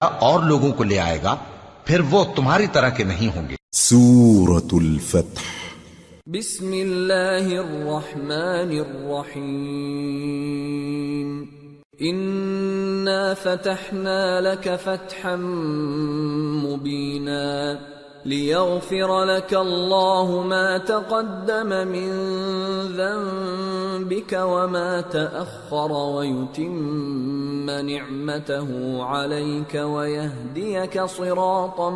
اور لوگوں کو لے آئے گا پھر وہ تمہاری طرح کے نہیں ہوں گے۔ سورة الفتح۔ بسم الله الرحمن الرحيم إنا فتحنا لك فتحا مبينا ليغفر لك الله ما تقدم من ذنبك وما تأخر ويتم نعمته عليك ويهديك صراطا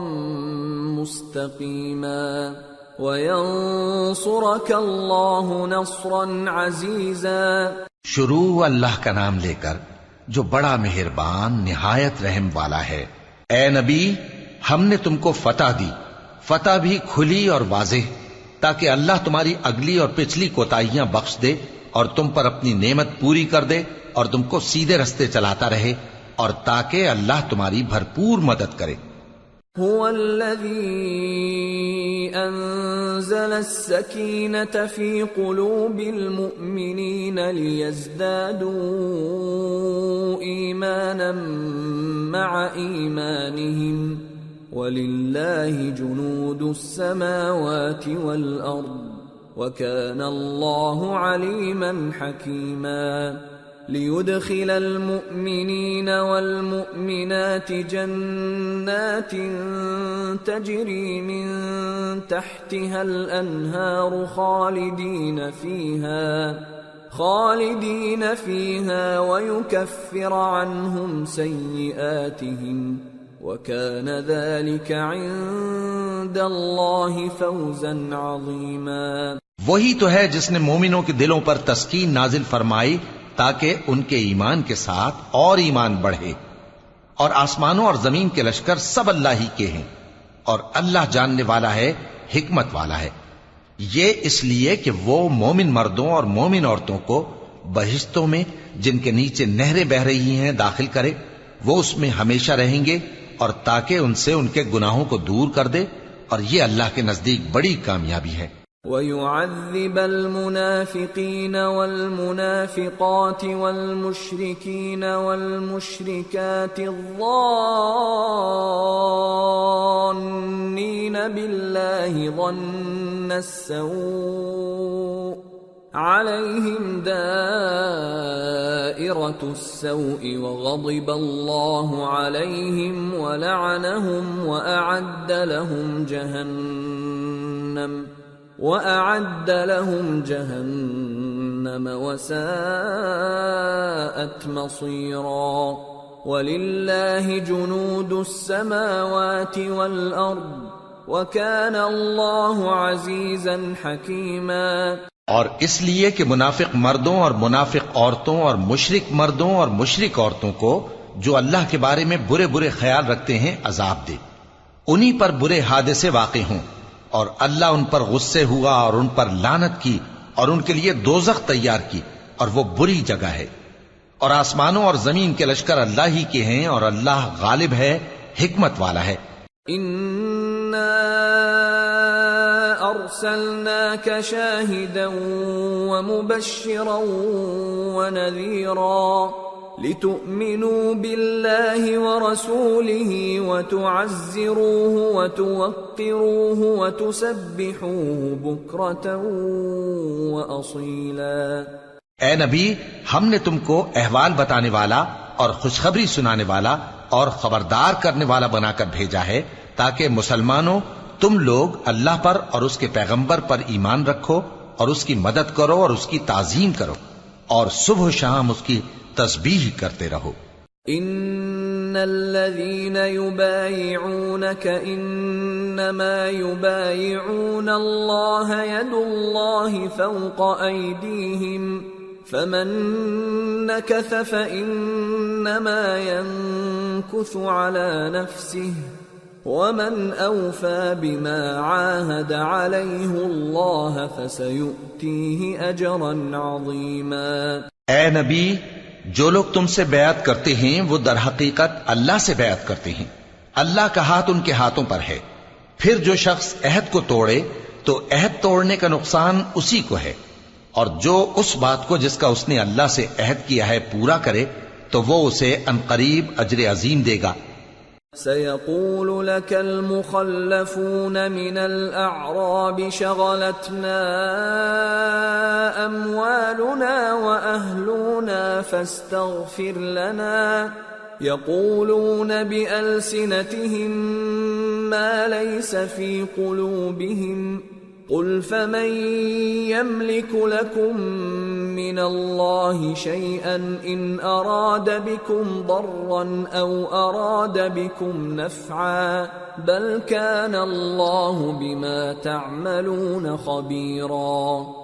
مستقيما وينصرك الله نصرا عزيزا شروع اللہ کا نام لے کر جو بڑا مہربان، نہایت رحم والا ہے۔ اے نبی، ہم نے تم کو فتح دی۔ فتح بھی کھلی اور واضح، تاکہ اللہ تمہاری اگلی اور پچھلی کوتاہیاں بخش دے اور تم پر اپنی نعمت پوری کر دے اور تم کو سیدھے رستے چلاتا رہے اور تاکہ اللہ تمہاری بھرپور مدد کرے۔ هو الذي أنزل السكينة في قلوب المؤمنين ليزدادوا إيمانا مع إيمانهم. ولله جنود السماوات والأرض وكان الله عليما حكيما ليدخل المؤمنين والمؤمنات جنات تجري من تحتها الأنهار خالدين فيها خالدين فيها ويكفر عنهم سيئاتهم وكان ذلك عند الله فوزا عظيما. وہی تو ہے جس نے مومنوں کے دلوں پر تسکین نازل فرمائی تاکہ ان کے ایمان کے ساتھ اور ایمان بڑھے اور آسمانوں اور زمین کے لشکر سب اللہ ہی کے ہیں اور اللہ جاننے والا ہے، حکمت والا ہے۔ یہ اس لیے کہ وہ مومن مردوں اور مومن عورتوں کو بہشتوں میں، جن کے نیچے نہریں بہ رہی ہیں، داخل کرے، وہ اس میں ہمیشہ رہیں گے اور تاکہ ان سے ان کے گناہوں کو دور کر دے اور یہ اللہ کے نزدیک بڑی کامیابی ہے۔ ويعذب المنافقين والمنافقات والمشركين والمشركات الظانين بالله ظن السوء عليهم دائرة السوء وغضب الله عليهم ولعنهم وأعد لهم جهنم وَأَعَدَّ لَهُمْ جَهَنَّمَ وَسَاءَتْ مَصِيرًا وَلِلَّهِ جُنُودُ السَّمَاوَاتِ وَالْأَرْضِ وَكَانَ اللَّهُ عَزِيزًا حَكِيمًا اور اس لیے کہ منافق مردوں اور منافق عورتوں اور مشرک مردوں اور مشرک عورتوں کو جو اللہ کے بارے میں برے برے خیال رکھتے ہیں، عذاب دے۔ انہی پر برے حادثے واقع ہوں اور اللہ ان پر غصے ہوا اور ان پر لانت کی اور ان کے لیے دوزخ تیار کی اور وہ بری جگہ ہے۔ اور آسمانوں اور زمین کے لشکر اللہ ہی کے ہیں اور اللہ غالب ہے، حکمت والا ہے۔ ارسلناك شاهدا ومبشرا ونذيرا لتؤمنوا بالله ورسوله وتعزروه وتوقروه وتسبحوه بكرة وأصيلا. اے نبی، ہم نے تم کو احوال بتانے والا اور خوشخبری سنانے والا اور خبردار کرنے والا بنا کر بھیجا ہے تاکہ مسلمانوں تم لوگ اللہ پر اور اس کے پیغمبر پر ایمان رکھو اور اس کی مدد کرو اور اس کی تعظیم کرو اور صبح و شام اس کی تسبیح کرتے رہو۔ ان الذين يبايعونك انما يبايعون الله يد الله فوق ايديهم فمن نكث فانما ينكث على نفسه ومن اوفى بما عاهد عليه الله فسيؤتيه اجرا عظيما۔ اے نبی، جو لوگ تم سے بیعت کرتے ہیں، وہ در حقیقت اللہ سے بیعت کرتے ہیں۔ اللہ کا ہاتھ ان کے ہاتھوں پر ہے۔ پھر جو شخص عہد کو توڑے، تو عہد توڑنے کا نقصان اسی کو ہے۔ اور جو اس بات کو جس کا اس نے اللہ سے عہد کیا ہے پورا کرے، تو وہ اسے انقریب اجر عظیم دے گا۔ سيقول لك المخلفون من الأعراب شغلتنا أموالنا وأهلنا فاستغفر لنا. يقولون بألسنتهم ما ليس في قلوبهم. قل فمن يملك لكم من الله شيئا ان اراد بكم ضرا او اراد بكم نفعا بل كان الله بما تعملون خبيرا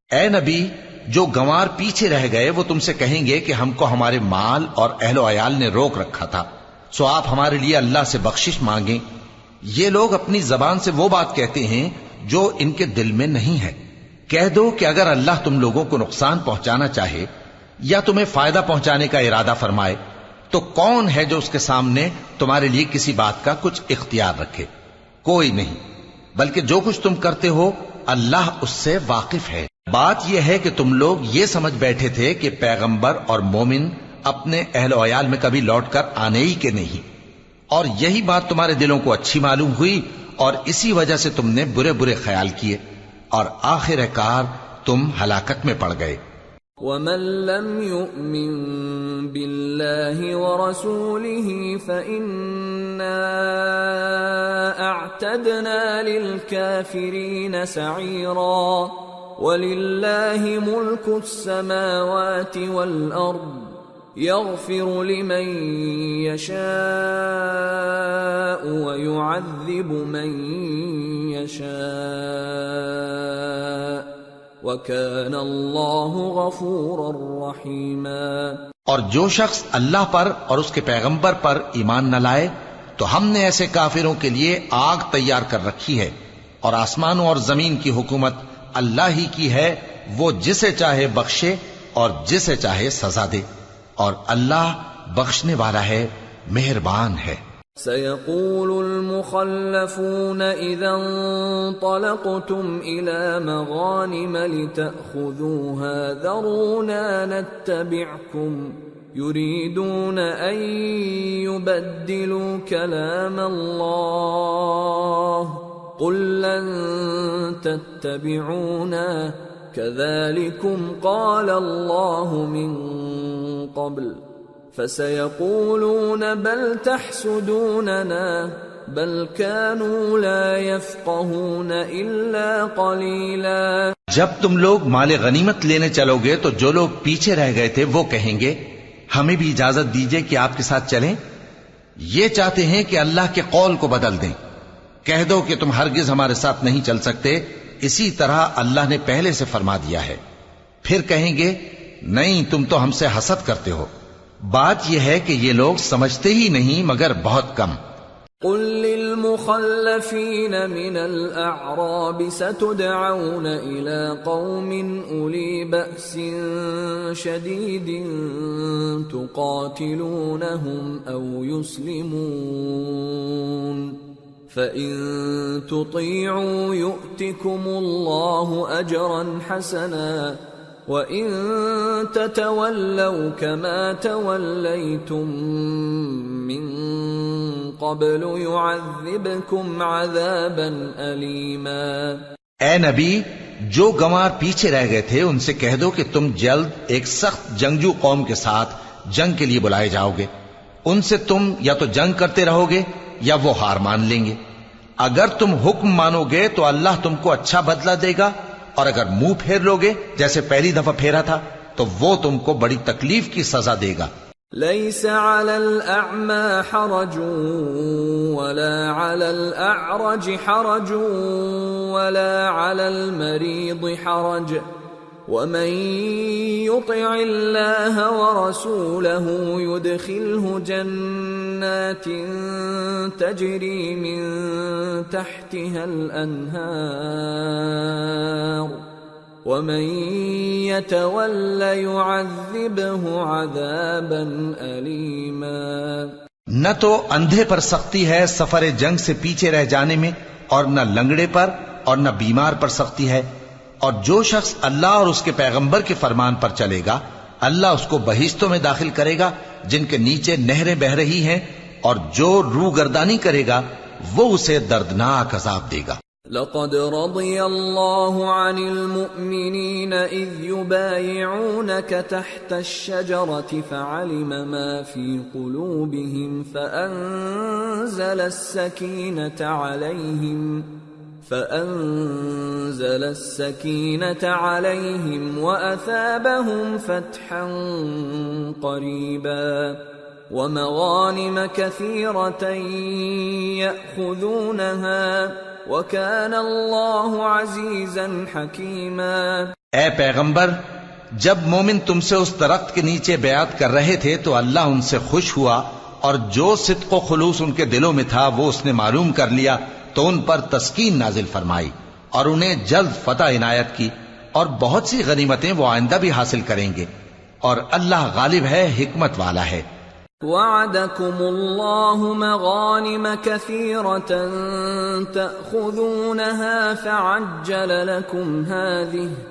اے نبی، جو گوار پیچھے رہ گئے، وہ تم سے کہیں گے کہ ہم کو ہمارے مال اور اہل و عیال نے روک رکھا تھا۔ سو آپ ہمارے لیے اللہ سے بخشش مانگیں۔ یہ لوگ اپنی زبان سے وہ بات کہتے ہیں جو ان کے دل میں نہیں ہے۔ کہہ دو کہ اگر اللہ تم لوگوں کو نقصان پہنچانا چاہے یا تمہیں فائدہ پہنچانے کا ارادہ فرمائے، تو کون ہے جو اس کے سامنے تمہارے لیے کسی بات کا کچھ اختیار رکھے؟ کوئی نہیں، بلکہ جو کچھ تم کرتے ہو، اللہ اس سے واقف ہے۔ بات یہ ہے کہ تم لوگ یہ سمجھ بیٹھے تھے کہ پیغمبر اور مومن اپنے اہل و عیال میں کبھی لوٹ کر آنے ہی کے نہیں۔ اور یہی بات تمہارے دلوں کو اچھی معلوم ہوئی اور اسی وجہ سے تم نے برے برے خیال کیے اور آخر کار تم ہلاکت میں پڑ گئے۔ ومن لم يؤمن بالله ورسوله فإنا أعتدنا للكافرين سعيرا۔ ولله ملك السماوات والأرض يغفر لمن يشاء ويعذب من يشاء وَكَانَ اللَّهُ غَفُورًا رَحِيمًا اور جو شخص اللہ پر اور اس کے پیغمبر پر ایمان نہ لائے، تو ہم نے ایسے کافروں کے لیے آگ تیار کر رکھی ہے اور آسمانوں اور زمین کی حکومت اللہ ہی کی ہے، وہ جسے چاہے بخشے اور جسے چاہے سزا دے۔ اور اللہ بخشنے والا ہے، مہربان ہے۔ سيقول المخلفون إذا انطلقتم إلى مغانم لتأخذوها ذرونا نتبعكم يريدون أن يبدلوا كلام الله قل لن تتبعونا كذلكم قال الله من قبل ۖ فسيقولون بل تحسدوننا بل كانوا لا يفقهون الا قليلا جب تم لوگ مال غنیمت لینے چلو گے تو جو لوگ پیچھے رہ گئے تھے وہ کہیں گے، ہمیں بھی اجازت دیجیے کہ آپ کے ساتھ چلیں۔ یہ چاہتے ہیں کہ اللہ کے قول کو بدل دیں۔ کہہ دو کہ تم ہرگز ہمارے ساتھ نہیں چل سکتے۔ اسی طرح اللہ نے پہلے سے فرما دیا ہے۔ پھر کہیں گے، نہیں، تم تو ہم سے حسد کرتے ہو۔ بات یہ ہے کہ یہ لوگ سمجھتے ہی نہیں، مگر بہت کم۔ قل للمخلفين من الأعراب ستدعون إلى قوم أولي بأس شديد تقاتلونهم أو يسلمون۔ فإن تطيعوا يؤتكم الله أجرا حسناً وَإِن تَتَوَلَّوْا كَمَا تَوَلَّيْتُم مِّن قَبْلُ يُعَذِّبْكُمْ عَذَابًا أَلِيمًا اے نبی، جو گمار پیچھے رہ گئے تھے، ان سے کہہ دو کہ تم جلد ایک سخت جنگجو قوم کے ساتھ جنگ کے لیے بلائے جاؤ گے۔ ان سے تم یا تو جنگ کرتے رہو گے یا وہ ہار مان لیں گے۔ اگر تم حکم مانو گے تو اللہ تم کو اچھا بدلہ دے گا۔ اور اگر منہ پھیر لوگے جیسے پہلی دفعہ پھیرا تھا، تو وہ تم کو بڑی تکلیف کی سزا دے گا۔ ليس على الأعمى حرج ولا على الأعرج حرج ولا على المريض حرج۔ ومن يطع الله ورسوله يدخله جنات تجري من تحتها الانهار ومن يتول يعذبه عذابا اليما نہ تو اندھے پر سختی ہے سفر جنگ سے پیچھے رہ جانے میں اور نہ لنگڑے پر اور نہ بیمار پر سختی ہے اور جو شخص اللہ اور اس کے پیغمبر کے فرمان پر چلے گا، اللہ اس کو بہشتوں میں داخل کرے گا، جن کے نیچے نہریں بہ رہی ہیں، اور جو رو گردانی کرے گا، وہ اسے دردناک عذاب دے گا۔ لقد رضي الله عن المؤمنين إذ يبايعونك تحت الشجرة فعلم ما في قلوبهم فأنزل السكينة عليهم فأنزل السكينة عليهم وأثابهم فتحا قريبا ومغانم كثيرة يأخذونها وكان الله عزيزا حكيما اے پیغمبر، جب مومن تم سے اس درخت کے نیچے بیعت کر رہے تھے تو اللہ ان سے خوش ہوا اور جو صدق و خلوص ان کے دلوں میں تھا وہ اس نے معلوم کر لیا۔ تو ان پر تسکین نازل فرمائی اور انہیں جلد فتح عنایت کی اور بہت سی غنیمتیں وہ آئندہ بھی حاصل کریں گے اور اللہ غالب ہے، حکمت والا ہے۔ وعدكم الله مغانم كثيرة تأخذونها فعجل لكم هذه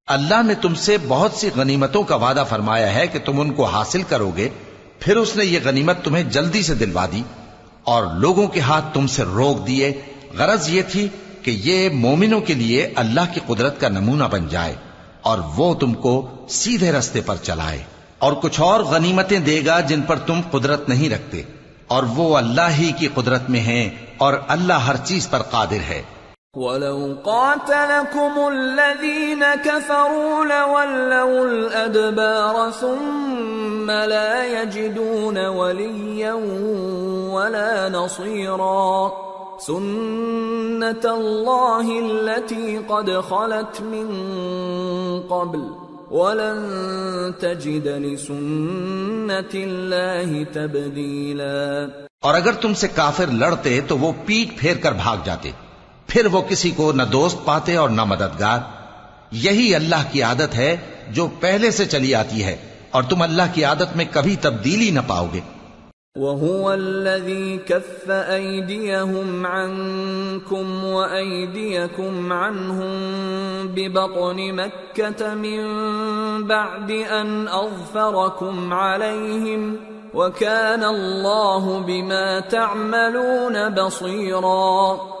اللہ نے تم سے بہت سی غنیمتوں کا وعدہ فرمایا ہے کہ تم ان کو حاصل کرو گے، پھر اس نے یہ غنیمت تمہیں جلدی سے دلوا دی اور لوگوں کے ہاتھ تم سے روک دیے۔ غرض یہ تھی کہ یہ مومنوں کے لیے اللہ کی قدرت کا نمونہ بن جائے اور وہ تم کو سیدھے رستے پر چلائے۔ اور کچھ اور غنیمتیں دے گا جن پر تم قدرت نہیں رکھتے۔ اور وہ اللہ ہی کی قدرت میں ہیں اور اللہ ہر چیز پر قادر ہے۔ وَلَوْ قَاتَلَكُمُ الَّذِينَ كَفَرُوا لَوَلَّوُا الْأَدْبَارَ ثُمَّ لَا يَجِدُونَ وَلِيًّا وَلَا نَصِيرًا سنت اللہ التي قد خلت من قبل ولن تجد لسنت اللہ تبدیلا اور اگر تم سے کافر لڑتے تو وہ پیٹ پھیر کر بھاگ جاتے پھر وہ کسی کو نہ دوست پاتے اور نہ مددگار۔ یہی اللہ کی عادت ہے جو پہلے سے چلی آتی ہے، اور تم اللہ کی عادت میں کبھی تبدیلی نہ پاؤ گے۔ وهو الذي كف ايديهم عنكم وايديكم عنهم ببطن مكه من بعد ان اظفركم عليهم وكان الله بما تعملون بصيرا۔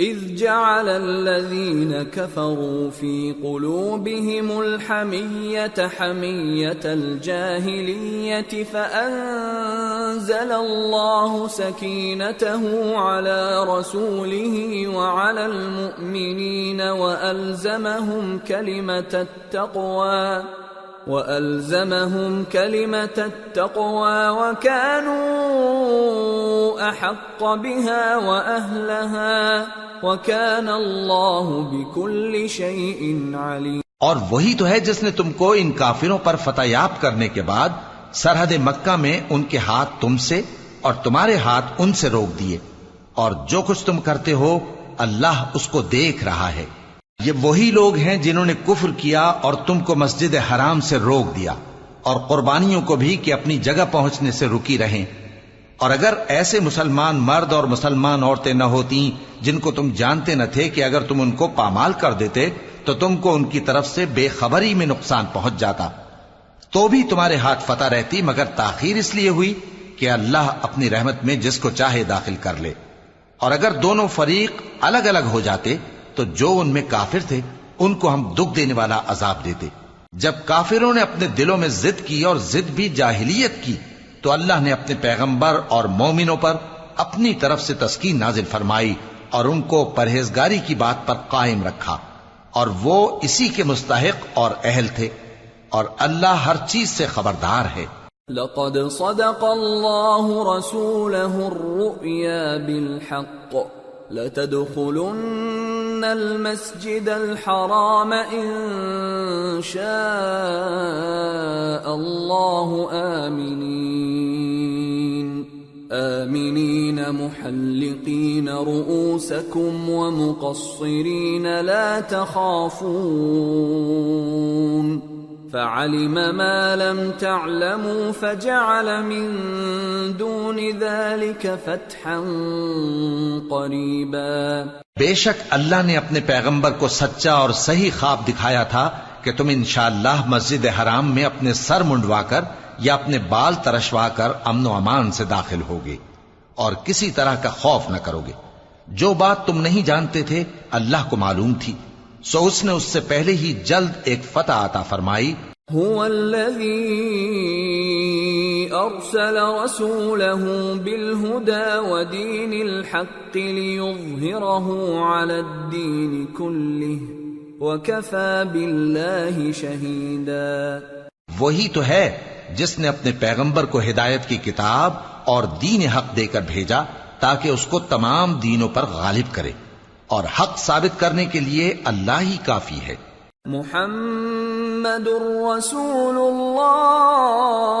اذ جعل الذين كفروا في قلوبهم الحمية حمية الجاهلية فأنزل الله سكينته على رسوله وعلى المؤمنين وألزمهم كلمة التقوى وألزمهم كلمة التقوى وكانوا أحق بها وأهلها وكان الله بكل شيء عليم. اور وہی تو ہے جس نے تم کو ان کافروں پر فتح یاب کرنے کے بعد سرحد مکہ میں ان کے ہاتھ تم سے اور تمہارے ہاتھ ان سے روک دیے۔ اور جو کچھ تم کرتے ہو، اللہ اس کو دیکھ رہا ہے۔ یہ وہی لوگ ہیں جنہوں نے کفر کیا اور تم کو مسجد حرام سے روک دیا۔ اور قربانیوں کو بھی کہ اپنی جگہ پہنچنے سے رکی رہیں۔ اور اگر ایسے مسلمان مرد اور مسلمان عورتیں نہ ہوتی جن کو تم جانتے نہ تھے کہ اگر تم ان کو پامال کر دیتے تو تم کو ان کی طرف سے بے خبری میں نقصان پہنچ جاتا۔ تو بھی تمہارے ہاتھ فتح رہتی مگر تاخیر اس لیے ہوئی کہ اللہ اپنی رحمت میں جس کو چاہے داخل کر لے۔ اور اگر دونوں فریق الگ الگ ہو جاتے تو جو ان میں کافر تھے ان کو ہم دکھ دینے والا عذاب دیتے۔ جب کافروں نے اپنے دلوں میں ضد کی اور ضد بھی جاہلیت کی تو اللہ نے اپنے پیغمبر اور مومنوں پر اپنی طرف سے تسکین نازل فرمائی اور ان کو پرہیزگاری کی بات پر قائم رکھا اور وہ اسی کے مستحق اور اہل تھے اور اللہ ہر چیز سے خبردار ہے۔ لقد صدق الله رسوله الرؤيا بالحق لتدخلن ان المسجد الحرام إن شاء الله آمنين. آمنين محلقين رؤوسكم ومقصرين لا تخافون. فعلم ما لم تعلموا فجعل من دون ذلك فتحا قريبا. بے شک اللہ نے اپنے پیغمبر کو سچا اور صحیح خواب دکھایا تھا کہ تم انشاءاللہ مسجد حرام میں اپنے سر منڈوا کر یا اپنے بال ترشوا کر امن و امان سے داخل ہوگے اور کسی طرح کا خوف نہ کرو گے جو بات تم نہیں جانتے تھے، اللہ کو معلوم تھی۔ سو اس نے اس سے پہلے ہی جلد ایک فتح عطا فرمائی۔ هو أرسل رسوله بالهدى ودين الحق ليظهره على الدين كله وكفى بالله شهيدا. وہی تو ہے جس نے اپنے پیغمبر کو ہدایت کی کتاب اور دین حق دے کر بھیجا تاکہ اس کو تمام دینوں پر غالب کرے اور حق ثابت کرنے کے لیے اللہ ہی کافی ہے۔ محمد محمد رسول الله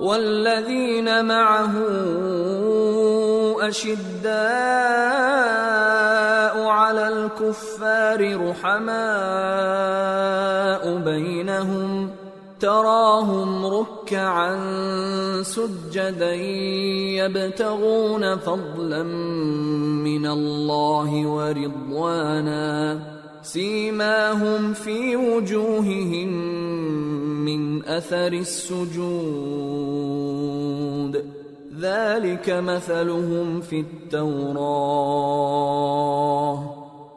والذين معه أشداء على الكفار رحماء بينهم تراهم ركعا سجدا يبتغون فضلا من الله ورضوانا سيماهم فی وجوههم من اثر السجود. ذلك مثلهم في التوراه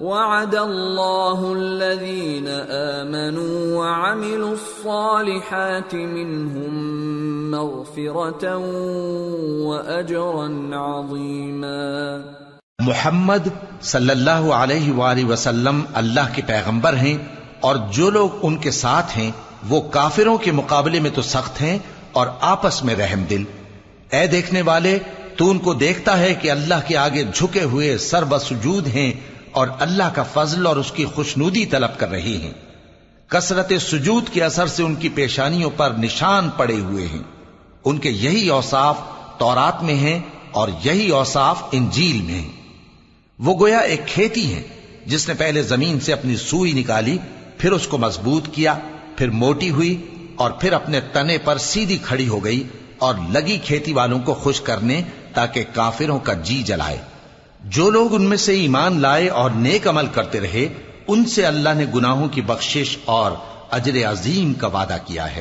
وعد الله الذين آمنوا وعملوا الصالحات منهم مغفرة وأجرا عظيما. محمد صلی اللہ علیہ وآلہ وسلم اللہ کے پیغمبر ہیں اور جو لوگ ان کے ساتھ ہیں وہ کافروں کے مقابلے میں تو سخت ہیں اور آپس میں رحم دل۔ اے دیکھنے والے، تو ان کو دیکھتا ہے کہ اللہ کے آگے جھکے ہوئے سر بسجود ہیں اور اللہ کا فضل اور اس کی خوشنودی طلب کر رہی ہیں۔ کثرت سجود کے اثر سے ان کی پیشانیوں پر نشان پڑے ہوئے ہیں۔ ان کے یہی اوصاف تورات میں ہیں اور یہی اوصاف انجیل میں ہیں۔ وہ گویا ایک کھیتی ہے جس نے پہلے زمین سے اپنی سوئی نکالی، پھر اس کو مضبوط کیا، پھر موٹی ہوئی اور پھر اپنے تنے پر سیدھی کھڑی ہو گئی اور لگی کھیتی والوں کو خوش کرنے تاکہ کافروں کا جی جلائے۔ جو لوگ ان میں سے ایمان لائے اور نیک عمل کرتے رہے، ان سے اللہ نے گناہوں کی بخشش اور اجر عظیم کا وعدہ کیا ہے۔